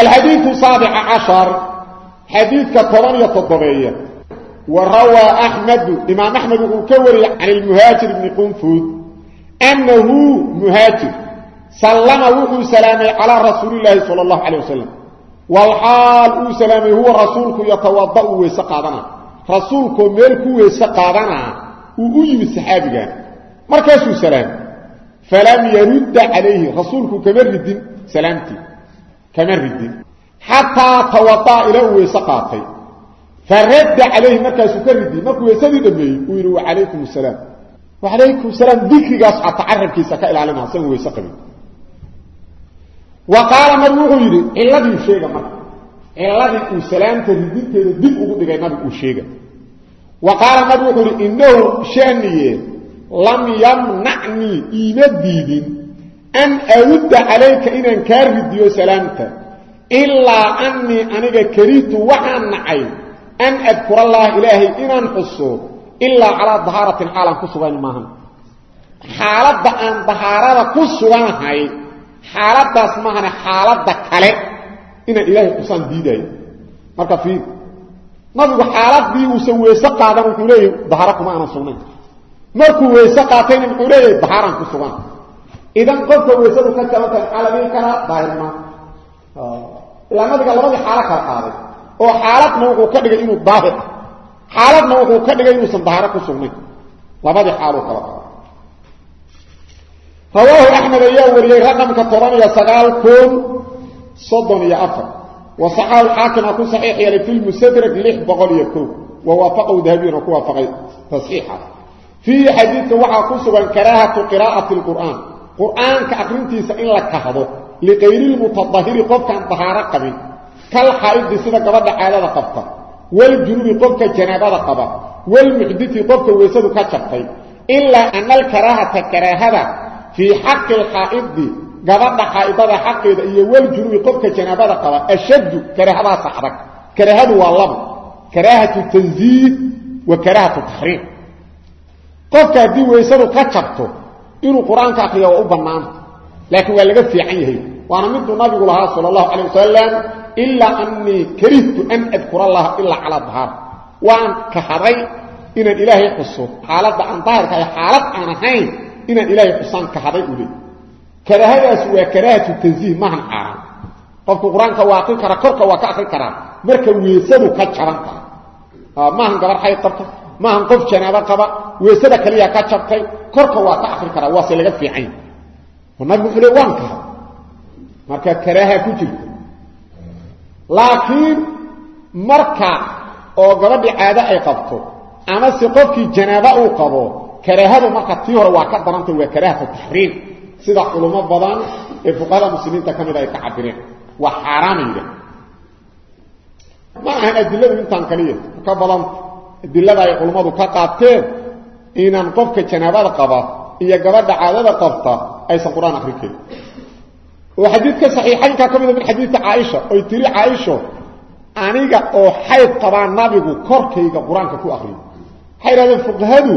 alxadiiu saabica cashar xadiidka toban iyo toddobeeya wa rawaa axmedu imaam axmed wuxuu ka wariyey can ilmuhaajir bni qunfuud annahu muhaajir sallama wuxuu salaamay calaa rasuulilaahi sala allahu calay wasalam walxaal uu salaamay huwa rasuulku yatawada uu weyse qaadanaa rasuulkoo meel ku weyse qaadanaa uu u yimid saxaabigan markaasuu salaamay falam yarudda calayhi rasuulku kama ridin salaamtii kama ridin xataa tawadaa ilaa uu weyse qaatay. Faradda calayhi markaasuu ka ridiyey markuu weysadii dhameeyey uu yidhi wacalaykum asalaam wacalaykum salaam. Dikrigaas xataa carabkiisa ka ilaalina asagoo weyse qabin. Wa qaala nabigu wuxuu yidhi ciladii sheega marka ciladii uu salaamta ridinteeda dib ugu dhigay nabigu uu sheega. Wa qaala nabigu wuxuu yidhi inahu shaniye lam yamnacnii iima diidin an awudda calayka inaan kaa ridiyo salaamta ilaa anii aniga karitu waxaan nacay an adkura allaha ilaahay inaan xuso ilaa calaa dahaaratin xaalaan ku sugan maahan. Xaaladda aan dahaarada ku suganahay xaaladaas maahane xaaladda kale inaan ilaahay xusaan diidaayo. Marka fiir nabigu xaaladii uusan weyse qaadan wuxuu leeyahy dahaaro kuma aanan sugnayn. Markuu weyse qaatayna muxuu leeyahay dahaaraan ku idan qofka weysadu ka la dhihi karaa daahirmaa ilaa nabiga labadii xaalo kala qaaday. Oo xaaladna wuxuu ka dhigay inuu daahir ah xaaladna wuxuu ka dhigay inuusan dahaaro ku sugnayn labadii xaaluu kala qaaday. Rawaahu axmed ayaa wariyey raqamka toban iyo sagaal kun soddon iyo afar. Wa saxaahu xaakima ku saxiix fi lmusadrag lix boqol iyo kow wa waafaqahu dahabiyuna ku waafaqay tasxiixa. Fiihi xadiidka waxaa ku sugan karaahatu qiraa'ati lqur'aan qur'aanka akrintiisa in la kahdo liqayri lmutadahiri qofkaan dahaaro qabin. Kal xaa'idi sida gabadha caadada qabta. Waljunubi qofka janaabada qaba. Walmuxditi qofka weysadu ka jabtay. Ilaa ana alkaraahata karaahada fii xaqi alxaa'idi gabadha xaa'idada xaqeeda iyo waljunubi qofka janaabada qaba ashaddu karaahadaasa adag. Karaahadu waa laba karaahatu tanziih wa karaahatu taxriim inuu qur'aanka waa u bannaanta laakiin waa laga fiican yahay. Waana miduu nabigu lahaa sal allahu calay wasalam ilaa anii karihtu an adkura allaha ilaa calaa dahaar waan kahaday inaan ilaahay xuso. Xaaladda aan daahirka ay xaalad aan ahayn inaan ilaahay xusaan kahaday u leey karaahadaas waa karaahatu tanziih maahan xaaraan qofku qur'aanka waa korka waa ka akrin karaa marka weysadu ka jaban tahay maahan gabar xayd qabta maahan qof janaabo qaba weysada kaliya ka jabtay. Korka waa ka akrin karaa waase laga fiican nabigu wuxuu waan kaha marka karaaha ku jirta laakiin marka oo gabadhii caado ay qabto ama se qofkii janaaba uu qabo karaahadu marka tii hore waa ka darantay waa karaahatu taxriim sida culummo badan ee fuqahada muslimiinta ka mida ay ka cabireen waa xaaraanayda ma ahan adiladu intaan kaliya. Ka badan adilada ay culummadu ka qaateen inaan qofka janaabada qaba iyo gabadha caadada qabta aysan qur'aan akrin karin oo xadiidka ka mida min xadiidka caaisha. Oy tiri caaisho aniga oo xayd qabaa nabigu korkayga qur'aanka ku akriyo waxay idhahdeen fuqahadu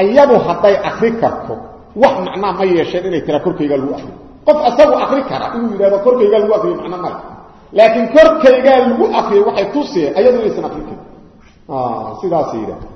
ayadu hadday akri karto wax macnaa ma yeesheen inay tiraa korkayga lagu akriyo qof asagu akri kara inuu yidhahdo korkayga lagu akriyo macno male laakiin korkaygaa lagu akriyo waxay tuseen ayadu inaysan akrin karin sidaasay yidhahda